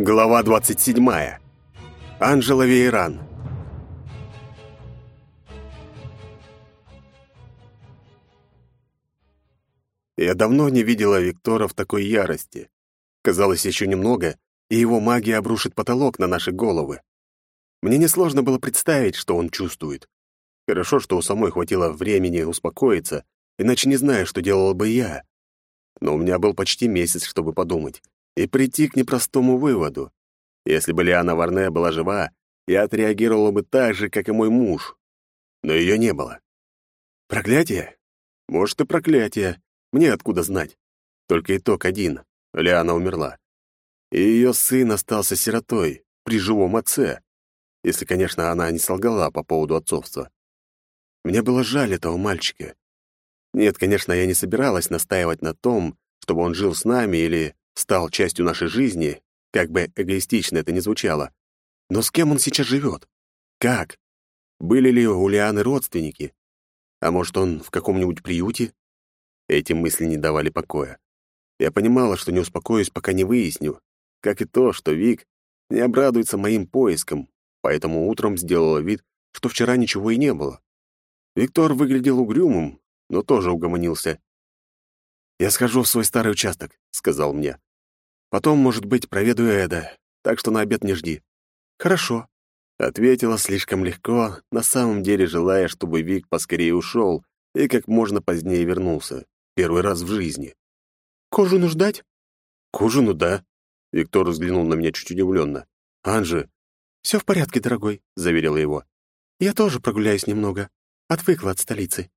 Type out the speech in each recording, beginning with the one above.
Глава 27. Анжела Вейран. Я давно не видела Виктора в такой ярости. Казалось, еще немного, и его магия обрушит потолок на наши головы. Мне несложно было представить, что он чувствует. Хорошо, что у самой хватило времени успокоиться, иначе не знаю, что делала бы я. Но у меня был почти месяц, чтобы подумать и прийти к непростому выводу. Если бы Лиана Варне была жива, я отреагировала бы так же, как и мой муж. Но ее не было. Проклятие? Может, и проклятие. Мне откуда знать? Только итог один. Лиана умерла. И ее сын остался сиротой при живом отце. Если, конечно, она не солгала по поводу отцовства. Мне было жаль этого мальчика. Нет, конечно, я не собиралась настаивать на том, чтобы он жил с нами или стал частью нашей жизни, как бы эгоистично это ни звучало. Но с кем он сейчас живет? Как? Были ли у Лианы родственники? А может, он в каком-нибудь приюте? Эти мысли не давали покоя. Я понимала, что не успокоюсь, пока не выясню, как и то, что Вик не обрадуется моим поискам, поэтому утром сделала вид, что вчера ничего и не было. Виктор выглядел угрюмым, но тоже угомонился. «Я схожу в свой старый участок», — сказал мне. Потом, может быть, проведу Эда, так что на обед не жди». «Хорошо», — ответила слишком легко, на самом деле желая, чтобы Вик поскорее ушел и как можно позднее вернулся. Первый раз в жизни. «К ужину ждать?» «К ужину, да». Виктор взглянул на меня чуть удивленно. «Анжи...» «Все в порядке, дорогой», — заверила его. «Я тоже прогуляюсь немного. Отвыкла от столицы.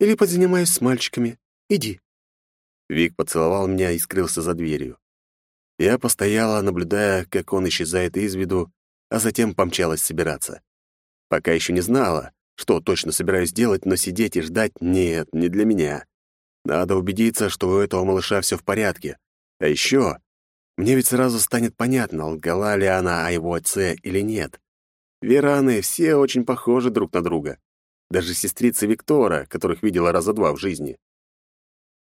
Или подзанимаюсь с мальчиками. Иди». Вик поцеловал меня и скрылся за дверью. Я постояла, наблюдая, как он исчезает из виду, а затем помчалась собираться. Пока еще не знала, что точно собираюсь делать, но сидеть и ждать — нет, не для меня. Надо убедиться, что у этого малыша все в порядке. А еще мне ведь сразу станет понятно, лгала ли она о его отце или нет. Вераны все очень похожи друг на друга. Даже сестрицы Виктора, которых видела раза два в жизни.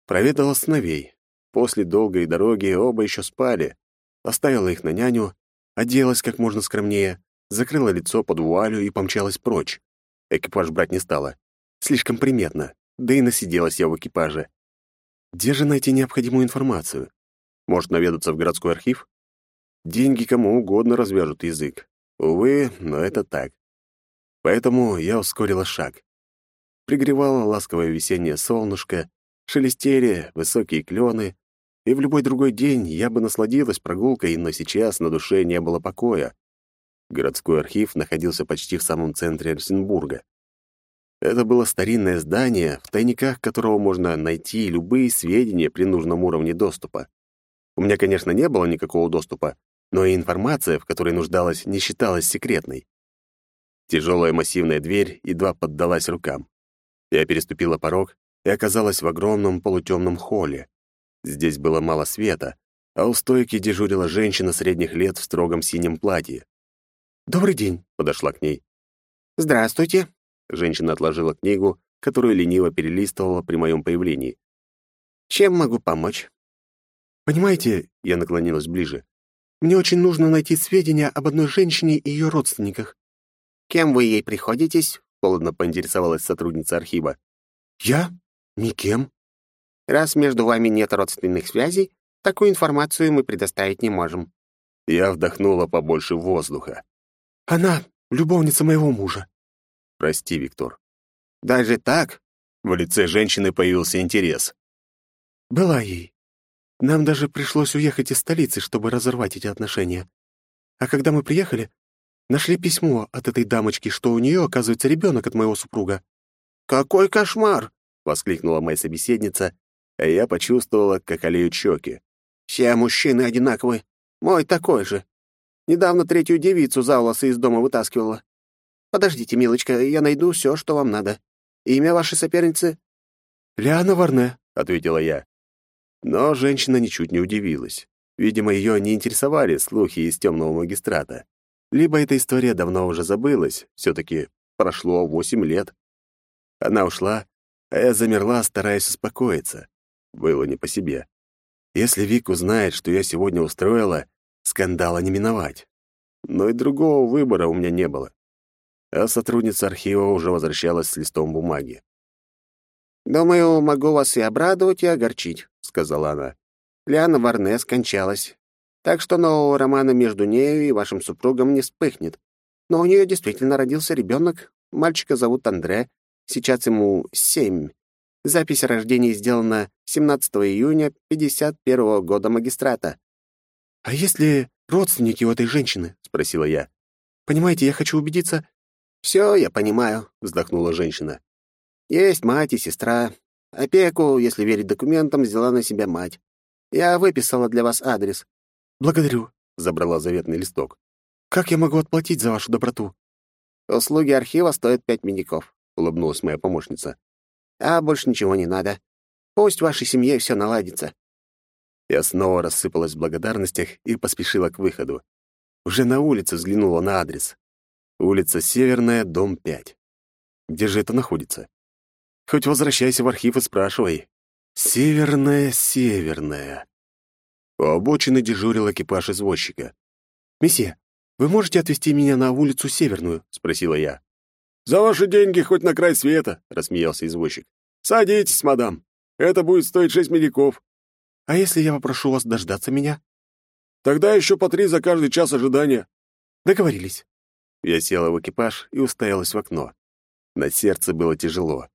Проведала сыновей. После долгой дороги оба еще спали. Оставила их на няню, оделась как можно скромнее, закрыла лицо под вуалью и помчалась прочь. Экипаж брать не стала. Слишком приметно, да и насиделась я в экипаже. Где же найти необходимую информацию? Может, наведаться в городской архив? Деньги кому угодно развяжут язык. Увы, но это так. Поэтому я ускорила шаг. Пригревало ласковое весеннее солнышко, шелестели высокие клены, и в любой другой день я бы насладилась прогулкой, но сейчас на душе не было покоя. Городской архив находился почти в самом центре Эрсенбурга. Это было старинное здание, в тайниках которого можно найти любые сведения при нужном уровне доступа. У меня, конечно, не было никакого доступа, но и информация, в которой нуждалась, не считалась секретной. Тяжелая массивная дверь едва поддалась рукам. Я переступила порог и оказалась в огромном полутемном холле. Здесь было мало света, а у стойки дежурила женщина средних лет в строгом синем платье. «Добрый день», — подошла к ней. «Здравствуйте», — женщина отложила книгу, которую лениво перелистывала при моем появлении. «Чем могу помочь?» «Понимаете», — я наклонилась ближе, «мне очень нужно найти сведения об одной женщине и ее родственниках». «Кем вы ей приходитесь?» — холодно поинтересовалась сотрудница архива. «Я? Никем. Раз между вами нет родственных связей, такую информацию мы предоставить не можем». Я вдохнула побольше воздуха. «Она — любовница моего мужа». «Прости, Виктор». «Даже так?» В лице женщины появился интерес. «Была ей. Нам даже пришлось уехать из столицы, чтобы разорвать эти отношения. А когда мы приехали, нашли письмо от этой дамочки, что у нее, оказывается, ребенок от моего супруга. «Какой кошмар!» — воскликнула моя собеседница, а я почувствовала, как олеют щеки. «Все мужчины одинаковы. Мой такой же. Недавно третью девицу за волосы из дома вытаскивала. Подождите, милочка, я найду все, что вам надо. Имя вашей соперницы?» «Лиана Варне», — ответила я. Но женщина ничуть не удивилась. Видимо, ее не интересовали слухи из темного магистрата. Либо эта история давно уже забылась, все-таки прошло восемь лет. Она ушла, а я замерла, стараясь успокоиться. Было не по себе. Если Вик узнает, что я сегодня устроила, скандала не миновать. Но и другого выбора у меня не было. А сотрудница архива уже возвращалась с листом бумаги. «Думаю, могу вас и обрадовать, и огорчить», — сказала она. «Лиана Варне скончалась, так что нового романа между нею и вашим супругом не вспыхнет. Но у нее действительно родился ребенок. Мальчика зовут Андре, сейчас ему семь. Запись о рождении сделана 17 июня 51 года магистрата. «А есть ли родственники у этой женщины?» — спросила я. «Понимаете, я хочу убедиться...» «Все я понимаю», — вздохнула женщина. «Есть мать и сестра. Опеку, если верить документам, взяла на себя мать. Я выписала для вас адрес». «Благодарю», — забрала заветный листок. «Как я могу отплатить за вашу доброту?» «Услуги архива стоят пять медиков», — улыбнулась моя помощница. «А больше ничего не надо. Пусть вашей семье все наладится». Я снова рассыпалась в благодарностях и поспешила к выходу. Уже на улице взглянула на адрес. Улица Северная, дом 5. Где же это находится? Хоть возвращайся в архив и спрашивай. Северная, Северная. У обочины дежурил экипаж извозчика. «Месье, вы можете отвезти меня на улицу Северную?» — спросила я. «За ваши деньги хоть на край света», — рассмеялся извозчик. «Садитесь, мадам. Это будет стоить шесть медиков». «А если я попрошу вас дождаться меня?» «Тогда еще по три за каждый час ожидания». «Договорились». Я села в экипаж и уставилась в окно. На сердце было тяжело.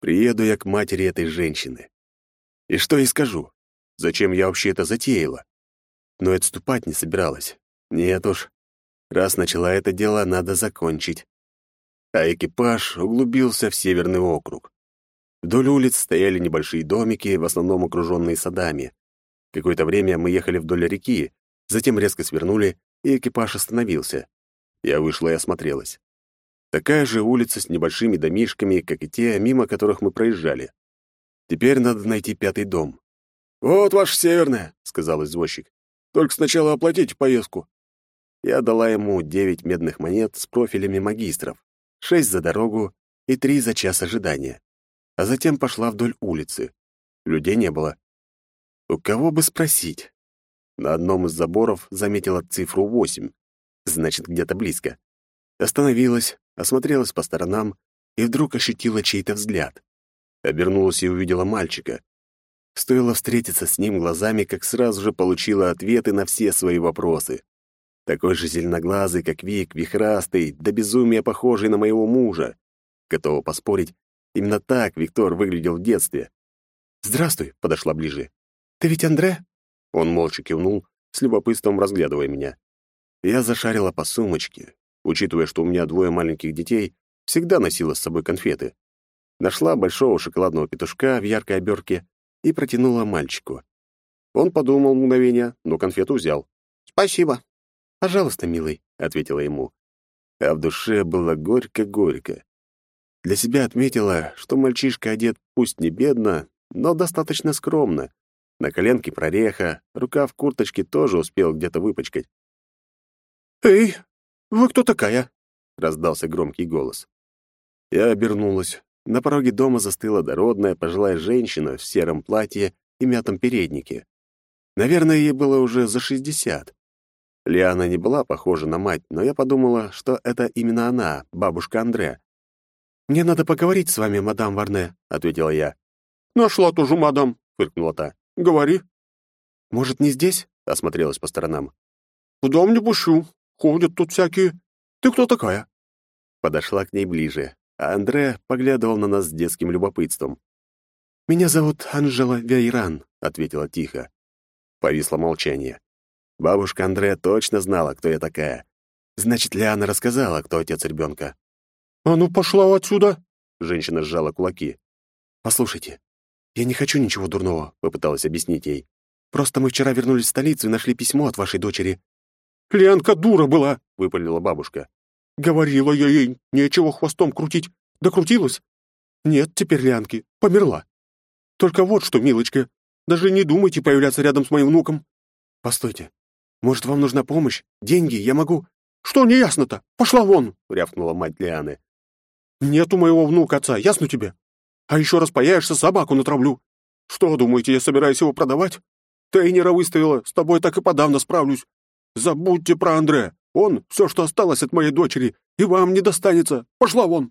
Приеду я к матери этой женщины. И что ей скажу? Зачем я вообще это затеяла? Но отступать не собиралась. Нет уж. Раз начала это дело, надо закончить. А экипаж углубился в северный округ. Вдоль улиц стояли небольшие домики, в основном окруженные садами. Какое-то время мы ехали вдоль реки, затем резко свернули, и экипаж остановился. Я вышла и осмотрелась. Такая же улица с небольшими домишками, как и те, мимо которых мы проезжали. Теперь надо найти пятый дом. «Вот ваша северная», — сказал извозчик. «Только сначала оплатите поездку». Я дала ему девять медных монет с профилями магистров, шесть за дорогу и три за час ожидания. А затем пошла вдоль улицы. Людей не было. У кого бы спросить? На одном из заборов заметила цифру восемь. Значит, где-то близко. Остановилась, осмотрелась по сторонам и вдруг ощутила чей-то взгляд. Обернулась и увидела мальчика. Стоило встретиться с ним глазами, как сразу же получила ответы на все свои вопросы. Такой же зеленоглазый, как Вик, вихрастый, до безумия похожий на моего мужа. Готова поспорить, именно так Виктор выглядел в детстве. «Здравствуй», — подошла ближе. «Ты ведь Андре?» Он молча кивнул, с любопытством разглядывая меня. Я зашарила по сумочке. Учитывая, что у меня двое маленьких детей, всегда носила с собой конфеты. Нашла большого шоколадного петушка в яркой обертке и протянула мальчику. Он подумал мгновение, но конфету взял. «Спасибо». «Пожалуйста, милый», — ответила ему. А в душе было горько-горько. Для себя отметила, что мальчишка одет пусть не бедно, но достаточно скромно. На коленке прореха, рука в курточке тоже успел где-то выпачкать. «Эй, вы кто такая?» — раздался громкий голос. Я обернулась. На пороге дома застыла дородная пожилая женщина в сером платье и мятом переднике. Наверное, ей было уже за шестьдесят. Лиана не была похожа на мать, но я подумала, что это именно она, бабушка Андре. «Мне надо поговорить с вами, мадам Варне», — ответила я. «Нашла тоже мадам», — фыркнула та. «Говори». «Может, не здесь?» — осмотрелась по сторонам. «В дом не пущу. Ходят тут всякие. Ты кто такая?» Подошла к ней ближе а Андре поглядывал на нас с детским любопытством. «Меня зовут Анжела Вейран», — ответила тихо. Повисло молчание. Бабушка Андре точно знала, кто я такая. Значит, Лиана рассказала, кто отец ребенка. «А ну, пошла отсюда!» — женщина сжала кулаки. «Послушайте, я не хочу ничего дурного», — попыталась объяснить ей. «Просто мы вчера вернулись в столицу и нашли письмо от вашей дочери». «Ленка дура была!» — выпалила бабушка. Говорила я ей, нечего хвостом крутить. Докрутилась? Нет теперь Лянки, померла. Только вот что, милочка, даже не думайте появляться рядом с моим внуком. Постойте, может, вам нужна помощь? Деньги, я могу... Что неясно-то? Пошла вон, рявкнула мать Лианы. Нет у моего внука отца, ясно тебе? А еще раз появишься, собаку натравлю. Что, думаете, я собираюсь его продавать? Трейнера выставила, с тобой так и подавно справлюсь. Забудьте про Андре. Он — все, что осталось от моей дочери, и вам не достанется. Пошла вон!»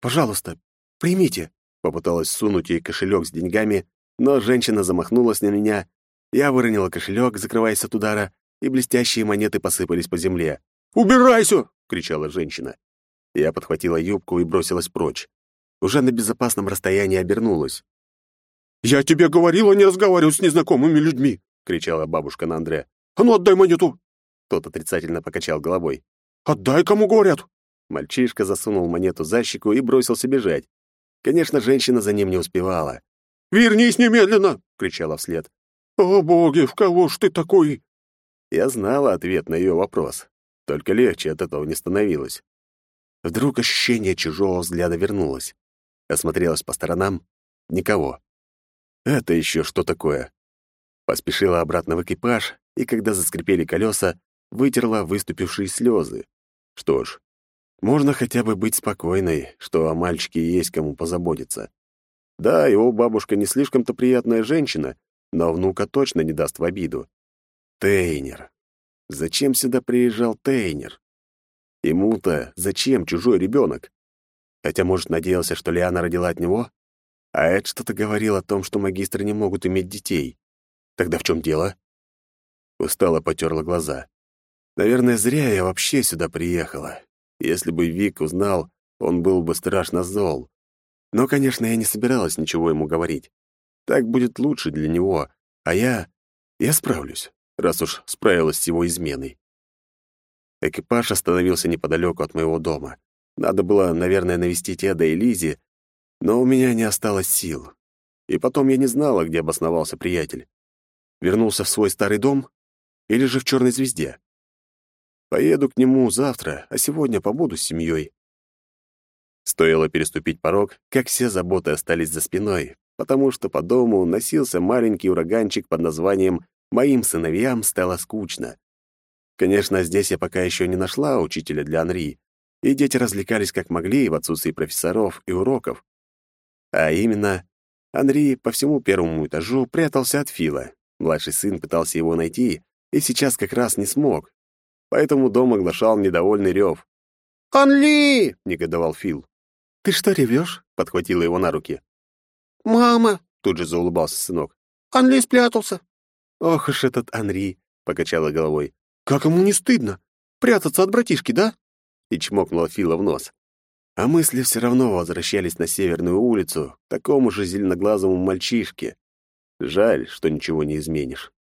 «Пожалуйста, примите!» Попыталась сунуть ей кошелек с деньгами, но женщина замахнулась на меня. Я выронила кошелек, закрываясь от удара, и блестящие монеты посыпались по земле. «Убирайся!» — кричала женщина. Я подхватила юбку и бросилась прочь. Уже на безопасном расстоянии обернулась. «Я тебе говорила не разговаривать с незнакомыми людьми!» — кричала бабушка на Андре. «А ну, отдай монету!» Тот отрицательно покачал головой. «Отдай, кому говорят!» Мальчишка засунул монету за щеку и бросился бежать. Конечно, женщина за ним не успевала. «Вернись немедленно!» — кричала вслед. «О, боги, в кого ж ты такой?» Я знала ответ на ее вопрос. Только легче от этого не становилось. Вдруг ощущение чужого взгляда вернулось. Осмотрелась по сторонам. Никого. Это еще что такое? Поспешила обратно в экипаж, и когда заскрипели колеса, вытерла выступившие слезы. Что ж, можно хотя бы быть спокойной, что о мальчике есть кому позаботиться. Да, его бабушка не слишком-то приятная женщина, но внука точно не даст в обиду. Тейнер. Зачем сюда приезжал Тейнер? Ему-то зачем чужой ребенок? Хотя, может, надеялся, что Лиана родила от него? А Эд что-то говорил о том, что магистры не могут иметь детей. Тогда в чем дело? Устало потерла глаза. Наверное, зря я вообще сюда приехала. Если бы Вик узнал, он был бы страшно зол. Но, конечно, я не собиралась ничего ему говорить. Так будет лучше для него, а я... я справлюсь, раз уж справилась с его изменой. Экипаж остановился неподалеку от моего дома. Надо было, наверное, навестить Эда и Лизи, но у меня не осталось сил. И потом я не знала, где обосновался приятель. Вернулся в свой старый дом или же в черной звезде. Поеду к нему завтра, а сегодня побуду с семьей. Стоило переступить порог, как все заботы остались за спиной, потому что по дому носился маленький ураганчик под названием «Моим сыновьям стало скучно». Конечно, здесь я пока еще не нашла учителя для Анри, и дети развлекались как могли в отсутствии профессоров и уроков. А именно, Анри по всему первому этажу прятался от Фила. Младший сын пытался его найти, и сейчас как раз не смог, поэтому дом оглашал недовольный рев. «Анли!» — негодовал Фил. «Ты что ревешь?» — подхватила его на руки. «Мама!» — тут же заулыбался сынок. «Анли спрятался!» «Ох уж этот Анри!» — покачала головой. «Как ему не стыдно? Прятаться от братишки, да?» И чмокнула Фила в нос. А мысли все равно возвращались на Северную улицу, к такому же зеленоглазому мальчишке. Жаль, что ничего не изменишь.